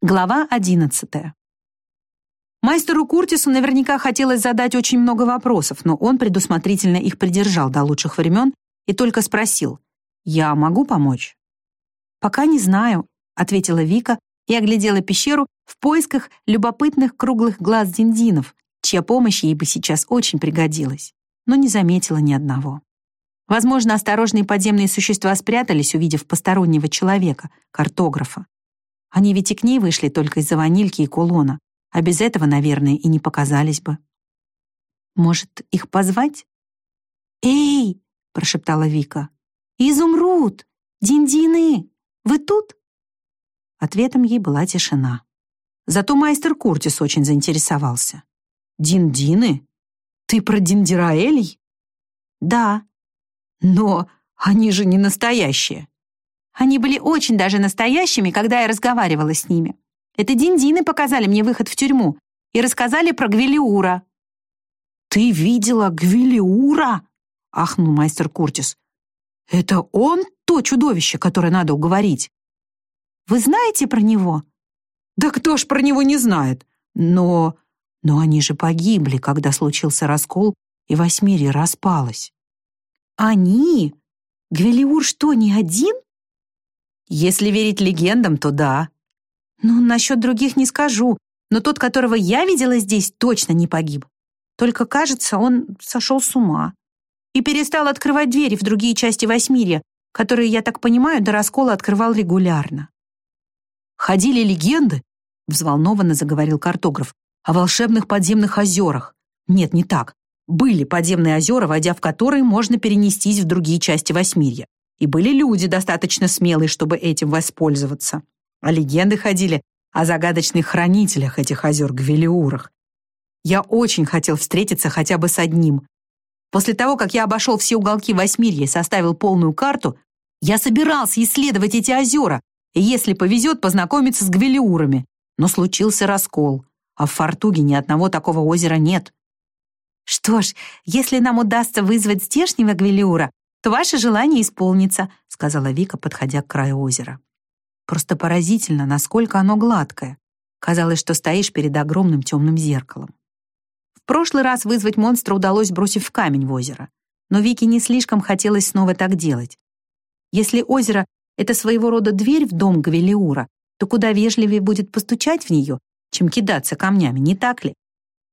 Глава одиннадцатая. Мастеру Куртису наверняка хотелось задать очень много вопросов, но он предусмотрительно их придержал до лучших времен и только спросил, «Я могу помочь?» «Пока не знаю», — ответила Вика и оглядела пещеру в поисках любопытных круглых глаз диндинов, чья помощь ей бы сейчас очень пригодилась, но не заметила ни одного. Возможно, осторожные подземные существа спрятались, увидев постороннего человека, картографа. Они ведь и к ней вышли только из-за ванильки и кулона, а без этого, наверное, и не показались бы. Может, их позвать? «Эй!» — прошептала Вика. «Изумруд! Диндины! Вы тут?» Ответом ей была тишина. Зато майстер Куртис очень заинтересовался. «Диндины? Ты про диндираэлей?» «Да». «Но они же не настоящие». Они были очень даже настоящими, когда я разговаривала с ними. Это диндины показали мне выход в тюрьму и рассказали про Гвелиура». «Ты видела Гвелиура?» — ахнул мастер Куртис. «Это он то чудовище, которое надо уговорить?» «Вы знаете про него?» «Да кто ж про него не знает? Но... Но они же погибли, когда случился раскол, и Восьмирье распалось». «Они? Гвелиур что, не один?» Если верить легендам, то да. Ну, насчет других не скажу, но тот, которого я видела здесь, точно не погиб. Только, кажется, он сошел с ума. И перестал открывать двери в другие части Восьмирья, которые, я так понимаю, до раскола открывал регулярно. «Ходили легенды», — взволнованно заговорил картограф, «о волшебных подземных озерах. Нет, не так. Были подземные озера, войдя в которые можно перенестись в другие части Восьмирья. И были люди достаточно смелые, чтобы этим воспользоваться. А легенды ходили о загадочных хранителях этих озер Гвелиурах. Я очень хотел встретиться хотя бы с одним. После того, как я обошел все уголки Восьмирья и составил полную карту, я собирался исследовать эти озера и, если повезет, познакомиться с Гвелиурами. Но случился раскол, а в Фортуге ни одного такого озера нет. Что ж, если нам удастся вызвать здешнего Гвелиура, то ваше желание исполнится», — сказала Вика, подходя к краю озера. Просто поразительно, насколько оно гладкое. Казалось, что стоишь перед огромным темным зеркалом. В прошлый раз вызвать монстра удалось, бросив камень в озеро. Но Вике не слишком хотелось снова так делать. Если озеро — это своего рода дверь в дом Гавелиура, то куда вежливее будет постучать в нее, чем кидаться камнями, не так ли?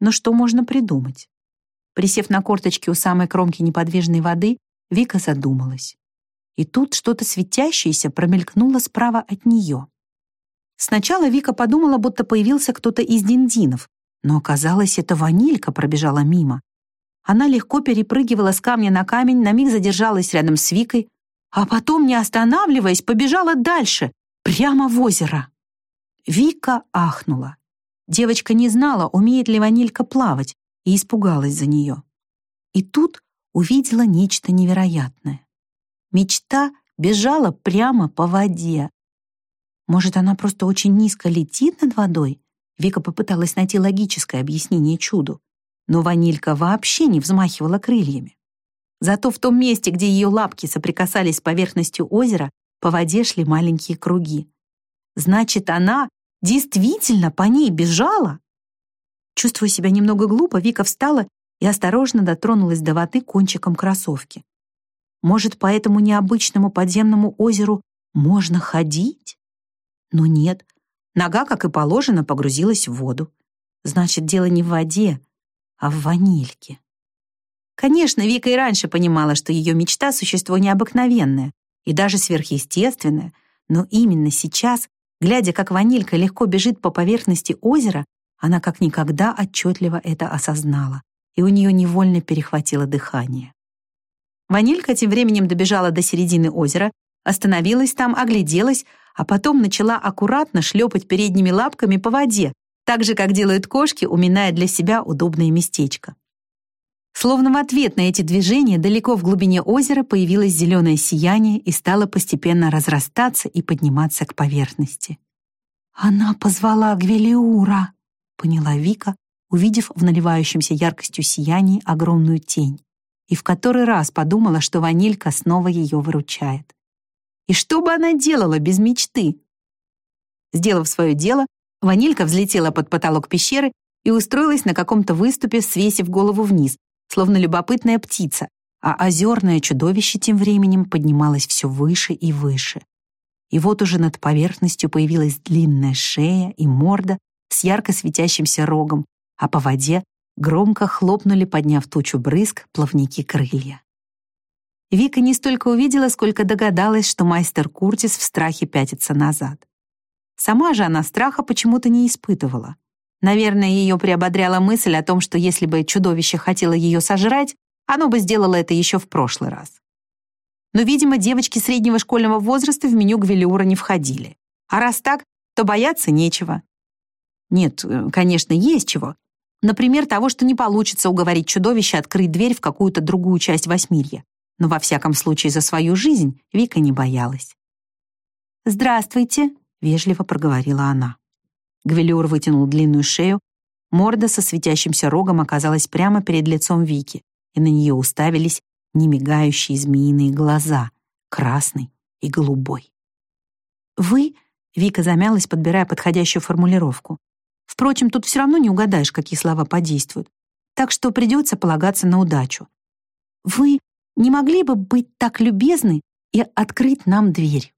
Но что можно придумать? Присев на корточки у самой кромки неподвижной воды, Вика задумалась. И тут что-то светящееся промелькнуло справа от нее. Сначала Вика подумала, будто появился кто-то из диндинов, но оказалось, это ванилька пробежала мимо. Она легко перепрыгивала с камня на камень, на миг задержалась рядом с Викой, а потом, не останавливаясь, побежала дальше, прямо в озеро. Вика ахнула. Девочка не знала, умеет ли ванилька плавать, и испугалась за нее. И тут увидела нечто невероятное. Мечта бежала прямо по воде. Может, она просто очень низко летит над водой? Вика попыталась найти логическое объяснение чуду, но ванилька вообще не взмахивала крыльями. Зато в том месте, где ее лапки соприкасались с поверхностью озера, по воде шли маленькие круги. Значит, она действительно по ней бежала? Чувствуя себя немного глупо, Вика встала и осторожно дотронулась до воды кончиком кроссовки. Может, по этому необычному подземному озеру можно ходить? Но нет, нога, как и положено, погрузилась в воду. Значит, дело не в воде, а в ванильке. Конечно, Вика и раньше понимала, что ее мечта — существо необыкновенное и даже сверхъестественное, но именно сейчас, глядя, как ванилька легко бежит по поверхности озера, она как никогда отчетливо это осознала и у нее невольно перехватило дыхание. Ванилька тем временем добежала до середины озера, остановилась там, огляделась, а потом начала аккуратно шлепать передними лапками по воде, так же, как делают кошки, уминая для себя удобное местечко. Словно в ответ на эти движения далеко в глубине озера появилось зеленое сияние и стало постепенно разрастаться и подниматься к поверхности. «Она позвала Гвелиура», — поняла Вика, увидев в наливающемся яркостью сиянии огромную тень, и в который раз подумала, что ванилька снова ее выручает. И что бы она делала без мечты? Сделав свое дело, ванилька взлетела под потолок пещеры и устроилась на каком-то выступе, свесив голову вниз, словно любопытная птица, а озерное чудовище тем временем поднималось все выше и выше. И вот уже над поверхностью появилась длинная шея и морда с ярко светящимся рогом, а по воде громко хлопнули, подняв тучу брызг, плавники крылья. Вика не столько увидела, сколько догадалась, что мастер Куртис в страхе пятится назад. Сама же она страха почему-то не испытывала. Наверное, ее приободряла мысль о том, что если бы чудовище хотело ее сожрать, оно бы сделало это еще в прошлый раз. Но, видимо, девочки среднего школьного возраста в меню Гвелиура не входили. А раз так, то бояться нечего. Нет, конечно, есть чего. Например, того, что не получится уговорить чудовище открыть дверь в какую-то другую часть Восьмирья. Но во всяком случае за свою жизнь Вика не боялась. «Здравствуйте», — вежливо проговорила она. Гвелиур вытянул длинную шею, морда со светящимся рогом оказалась прямо перед лицом Вики, и на нее уставились немигающие змеиные глаза, красный и голубой. «Вы?» — Вика замялась, подбирая подходящую формулировку. Впрочем, тут все равно не угадаешь, какие слова подействуют. Так что придется полагаться на удачу. Вы не могли бы быть так любезны и открыть нам дверь?»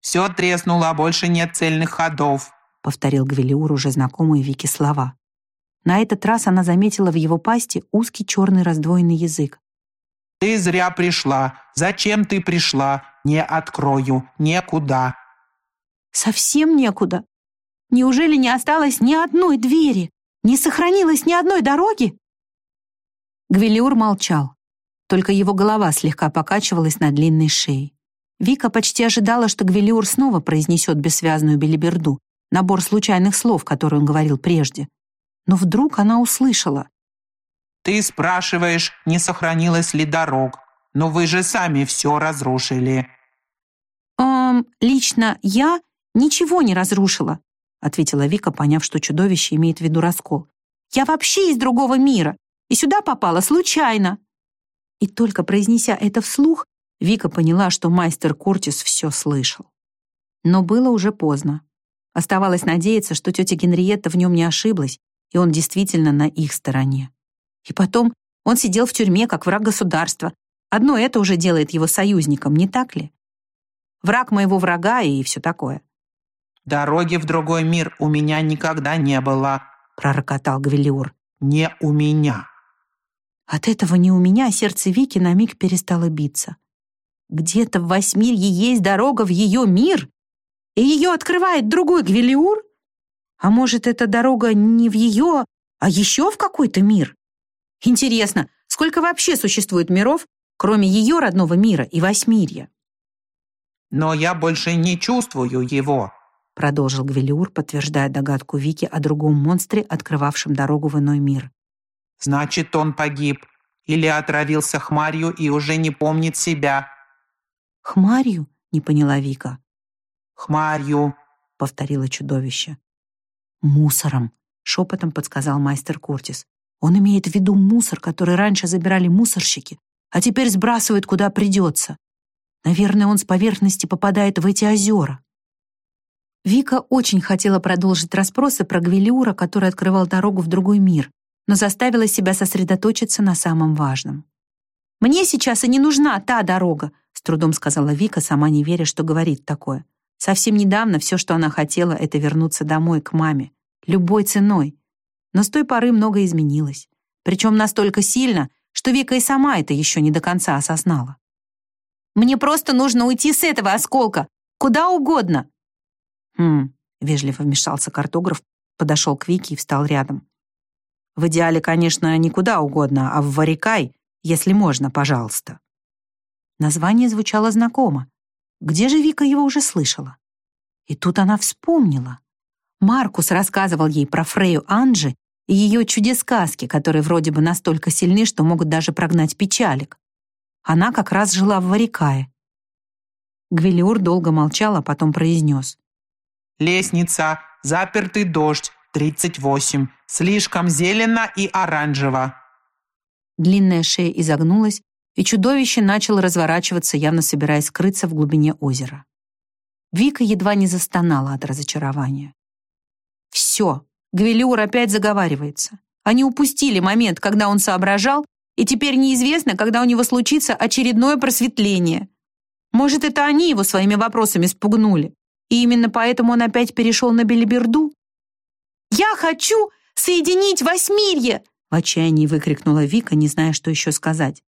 «Все треснуло, а больше нет цельных ходов», — повторил Гвелиур уже знакомые Вике слова. На этот раз она заметила в его пасти узкий черный раздвоенный язык. «Ты зря пришла. Зачем ты пришла? Не открою. Некуда». «Совсем некуда? Неужели не осталось ни одной двери? Не сохранилось ни одной дороги?» Гвелиур молчал. Только его голова слегка покачивалась на длинной шее. Вика почти ожидала, что Гвелиур снова произнесет бессвязную белиберду, набор случайных слов, которые он говорил прежде. Но вдруг она услышала. «Ты спрашиваешь, не сохранилось ли дорог, но вы же сами все разрушили». «Эм, лично я ничего не разрушила», ответила Вика, поняв, что чудовище имеет в виду раскол. «Я вообще из другого мира, и сюда попала случайно». И только произнеся это вслух, Вика поняла, что мастер Куртис все слышал. Но было уже поздно. Оставалось надеяться, что тетя Генриетта в нем не ошиблась, и он действительно на их стороне. И потом он сидел в тюрьме как враг государства. Одно это уже делает его союзником, не так ли? Враг моего врага и все такое. «Дороги в другой мир у меня никогда не было», — пророкотал Гвелиур. «Не у меня». От этого не у меня сердце Вики на миг перестало биться. Где-то в Восьмирье есть дорога в ее мир? и ее открывает другой Гвелиур? А может, эта дорога не в ее, а еще в какой-то мир? Интересно, сколько вообще существует миров, кроме ее родного мира и Восьмирья? «Но я больше не чувствую его», продолжил Гвелиур, подтверждая догадку Вики о другом монстре, открывавшем дорогу в иной мир. «Значит, он погиб. Или отравился хмарью и уже не помнит себя». «Хмарью?» — не поняла Вика. «Хмарью», — повторило чудовище. «Мусором», — шепотом подсказал мастер Куртис. «Он имеет в виду мусор, который раньше забирали мусорщики, а теперь сбрасывают куда придется. Наверное, он с поверхности попадает в эти озера». Вика очень хотела продолжить расспросы про Гвелиура, который открывал дорогу в другой мир, но заставила себя сосредоточиться на самом важном. «Мне сейчас и не нужна та дорога», — с трудом сказала Вика, сама не веря, что говорит такое. Совсем недавно все, что она хотела, это вернуться домой, к маме. Любой ценой. Но с той поры многое изменилось. Причем настолько сильно, что Вика и сама это еще не до конца осознала. «Мне просто нужно уйти с этого осколка! Куда угодно!» «Хм», — вежливо вмешался картограф, подошел к Вике и встал рядом. «В идеале, конечно, никуда угодно, а в Варикай, если можно, пожалуйста». Название звучало знакомо. Где же Вика его уже слышала? И тут она вспомнила. Маркус рассказывал ей про Фрею Анджи и ее чудес-сказки, которые вроде бы настолько сильны, что могут даже прогнать печалик. Она как раз жила в Варикае. Гвелиур долго молчал, а потом произнес. «Лестница, запертый дождь, 38, слишком зелено и оранжево». Длинная шея изогнулась, и чудовище начало разворачиваться, явно собираясь скрыться в глубине озера. Вика едва не застонала от разочарования. Все, Гвелиур опять заговаривается. Они упустили момент, когда он соображал, и теперь неизвестно, когда у него случится очередное просветление. Может, это они его своими вопросами спугнули, и именно поэтому он опять перешел на белиберду? «Я хочу соединить Восьмирье!» в отчаянии выкрикнула Вика, не зная, что еще сказать.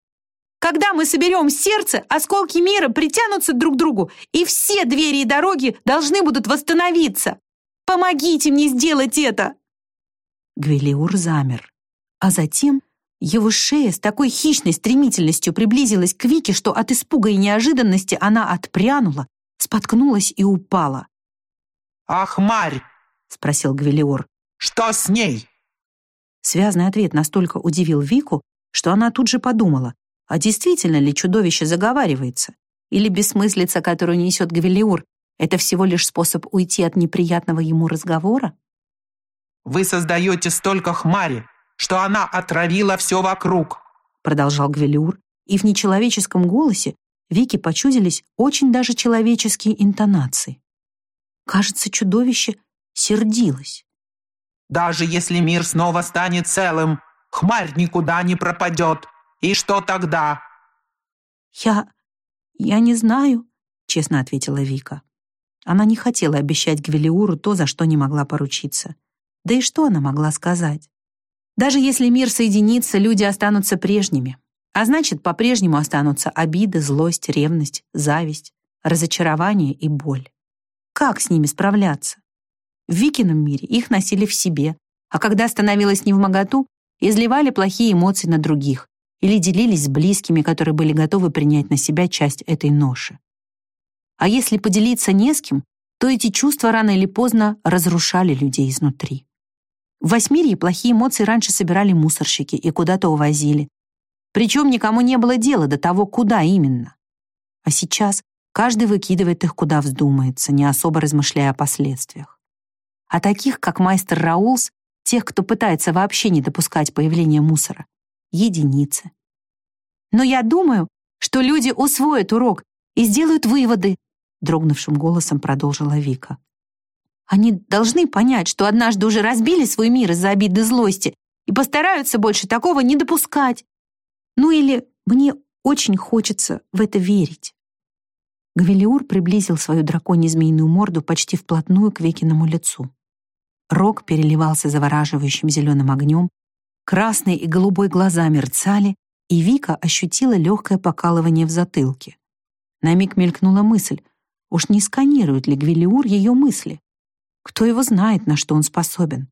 «Когда мы соберем сердце, осколки мира притянутся друг к другу, и все двери и дороги должны будут восстановиться. Помогите мне сделать это!» Гвелиур замер, а затем его шея с такой хищной стремительностью приблизилась к Вике, что от испуга и неожиданности она отпрянула, споткнулась и упала. «Ах, Марь!» — спросил Гвелиор. «Что с ней?» Связный ответ настолько удивил Вику, что она тут же подумала, а действительно ли чудовище заговаривается? Или бессмыслица, которую несет Гвелиур, это всего лишь способ уйти от неприятного ему разговора? «Вы создаете столько хмари, что она отравила все вокруг», продолжал Гвелиур, и в нечеловеческом голосе Вике почудились очень даже человеческие интонации. Кажется, чудовище сердилось. «Даже если мир снова станет целым, хмарь никуда не пропадет. И что тогда?» «Я... я не знаю», — честно ответила Вика. Она не хотела обещать Гвелиуру то, за что не могла поручиться. Да и что она могла сказать? Даже если мир соединится, люди останутся прежними. А значит, по-прежнему останутся обиды, злость, ревность, зависть, разочарование и боль. Как с ними справляться? В Викином мире их носили в себе, а когда становилось невмоготу, изливали плохие эмоции на других или делились с близкими, которые были готовы принять на себя часть этой ноши. А если поделиться не с кем, то эти чувства рано или поздно разрушали людей изнутри. В Восьмирье плохие эмоции раньше собирали мусорщики и куда-то увозили. Причем никому не было дела до того, куда именно. А сейчас каждый выкидывает их куда вздумается, не особо размышляя о последствиях. А таких, как майстер Раулс, тех, кто пытается вообще не допускать появления мусора, единицы. Но я думаю, что люди усвоят урок и сделают выводы, дрогнувшим голосом продолжила Вика. Они должны понять, что однажды уже разбили свой мир из-за обиды злости и постараются больше такого не допускать. Ну или мне очень хочется в это верить. Гвелиур приблизил свою драконье-змеиную морду почти вплотную к Векиному лицу. Рог переливался завораживающим зеленым огнем, красные и голубой глаза мерцали, и Вика ощутила легкое покалывание в затылке. На миг мелькнула мысль, уж не сканирует ли Гвелиур ее мысли? Кто его знает, на что он способен?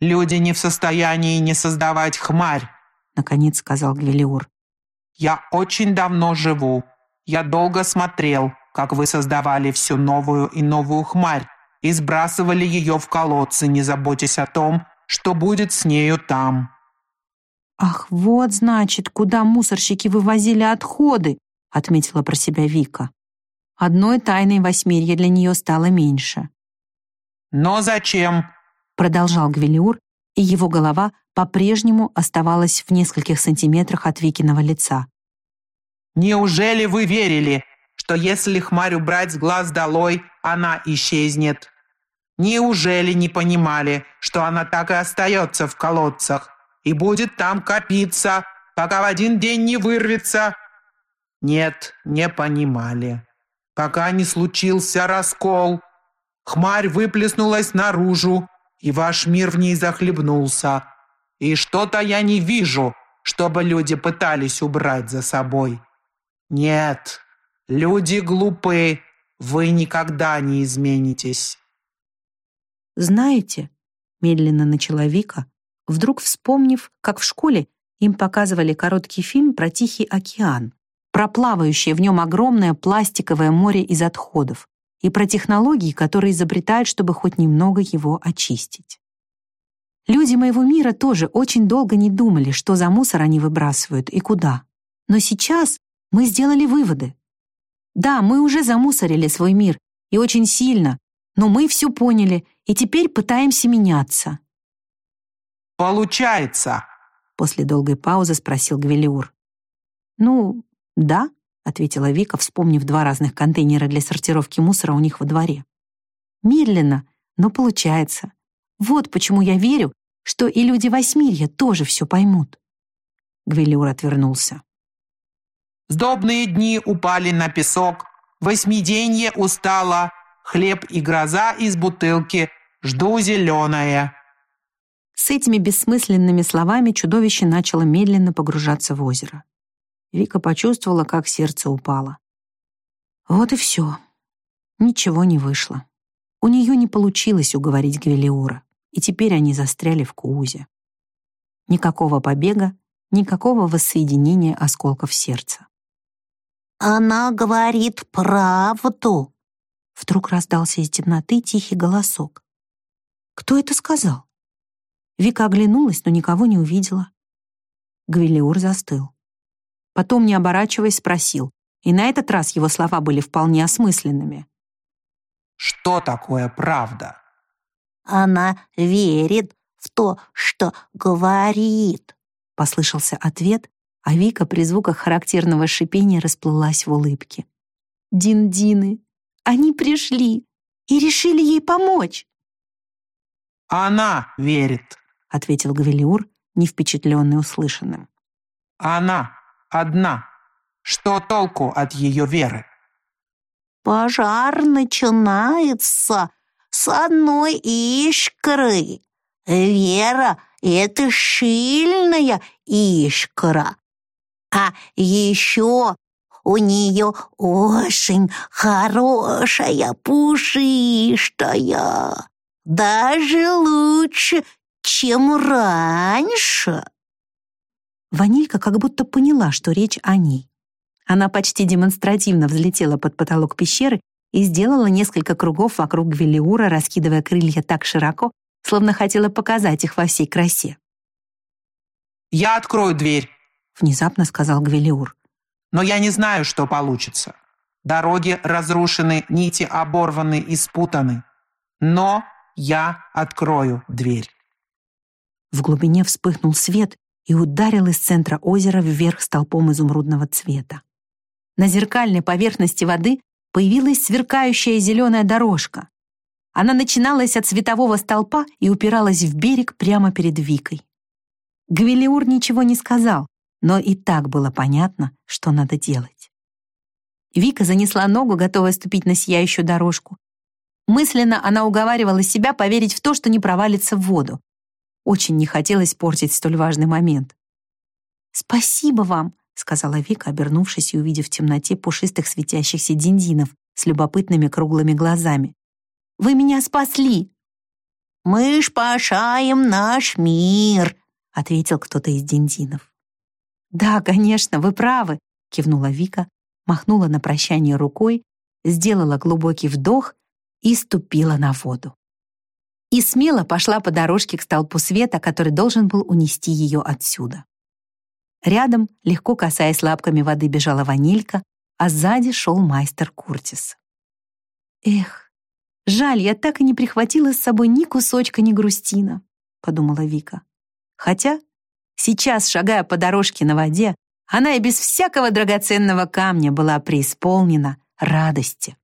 «Люди не в состоянии не создавать хмарь», — наконец сказал Гвелиур. «Я очень давно живу. Я долго смотрел, как вы создавали всю новую и новую хмарь и сбрасывали ее в колодцы, не заботясь о том, что будет с нею там». «Ах, вот, значит, куда мусорщики вывозили отходы», — отметила про себя Вика. Одной тайной восьмерья для нее стало меньше. «Но зачем?» продолжал Гвелиур, и его голова по-прежнему оставалась в нескольких сантиметрах от Викиного лица. «Неужели вы верили, что если хмарь убрать с глаз долой, она исчезнет? Неужели не понимали, что она так и остается в колодцах и будет там копиться, пока в один день не вырвется?» Нет, не понимали. Пока не случился раскол, Хмарь выплеснулась наружу, и ваш мир в ней захлебнулся. И что-то я не вижу, чтобы люди пытались убрать за собой. Нет, люди глупы, вы никогда не изменитесь. Знаете, медленно начала Вика, вдруг вспомнив, как в школе им показывали короткий фильм про Тихий океан, про плавающее в нем огромное пластиковое море из отходов и про технологии, которые изобретают, чтобы хоть немного его очистить. Люди моего мира тоже очень долго не думали, что за мусор они выбрасывают и куда. Но сейчас мы сделали выводы. Да, мы уже замусорили свой мир, и очень сильно, но мы все поняли, и теперь пытаемся меняться. «Получается?» После долгой паузы спросил Гвелиур. «Ну, да», — ответила Вика, вспомнив два разных контейнера для сортировки мусора у них во дворе. Медленно, но получается. Вот почему я верю, что и люди Восьмирья тоже все поймут. Гвелиур отвернулся. Сдобные дни упали на песок, восьмиденье устало, хлеб и гроза из бутылки, жду зеленое. С этими бессмысленными словами чудовище начало медленно погружаться в озеро. Вика почувствовала, как сердце упало. Вот и все. Ничего не вышло. У нее не получилось уговорить Гвелиура, и теперь они застряли в Куузе. Никакого побега, никакого воссоединения осколков сердца. «Она говорит правду!» Вдруг раздался из темноты тихий голосок. «Кто это сказал?» Вика оглянулась, но никого не увидела. Гвелиур застыл. Потом, не оборачиваясь, спросил, и на этот раз его слова были вполне осмысленными. «Что такое правда?» «Она верит в то, что говорит», — послышался ответ, а Вика при звуках характерного шипения расплылась в улыбке. «Дин-дины! Они пришли и решили ей помочь!» «Она верит!» — ответил Гавелиур, не впечатленный услышанным. «Она одна. Что толку от ее веры?» «Пожар начинается с одной искры. Вера — это шильная искра. А еще у нее очень хорошая пушистая даже лучше, чем раньше. Ванилька как будто поняла, что речь о ней. Она почти демонстративно взлетела под потолок пещеры и сделала несколько кругов вокруг Гвелиура, раскидывая крылья так широко, словно хотела показать их во всей красе. «Я открою дверь», — внезапно сказал Гвелиур. «Но я не знаю, что получится. Дороги разрушены, нити оборваны и спутаны. Но я открою дверь». В глубине вспыхнул свет и ударил из центра озера вверх столпом изумрудного цвета. На зеркальной поверхности воды появилась сверкающая зеленая дорожка. Она начиналась от светового столпа и упиралась в берег прямо перед Викой. Гвелиур ничего не сказал, но и так было понятно, что надо делать. Вика занесла ногу, готовая ступить на сияющую дорожку, Мысленно она уговаривала себя поверить в то, что не провалится в воду. Очень не хотелось портить столь важный момент. «Спасибо вам», — сказала Вика, обернувшись и увидев в темноте пушистых светящихся диндинов с любопытными круглыми глазами. «Вы меня спасли!» «Мы спасаем наш мир», — ответил кто-то из диндинов. «Да, конечно, вы правы», — кивнула Вика, махнула на прощание рукой, сделала глубокий вдох и ступила на воду. И смело пошла по дорожке к столпу света, который должен был унести ее отсюда. Рядом, легко касаясь лапками воды, бежала ванилька, а сзади шел майстер Куртис. «Эх, жаль, я так и не прихватила с собой ни кусочка, ни грустина», — подумала Вика. Хотя сейчас, шагая по дорожке на воде, она и без всякого драгоценного камня была преисполнена радости.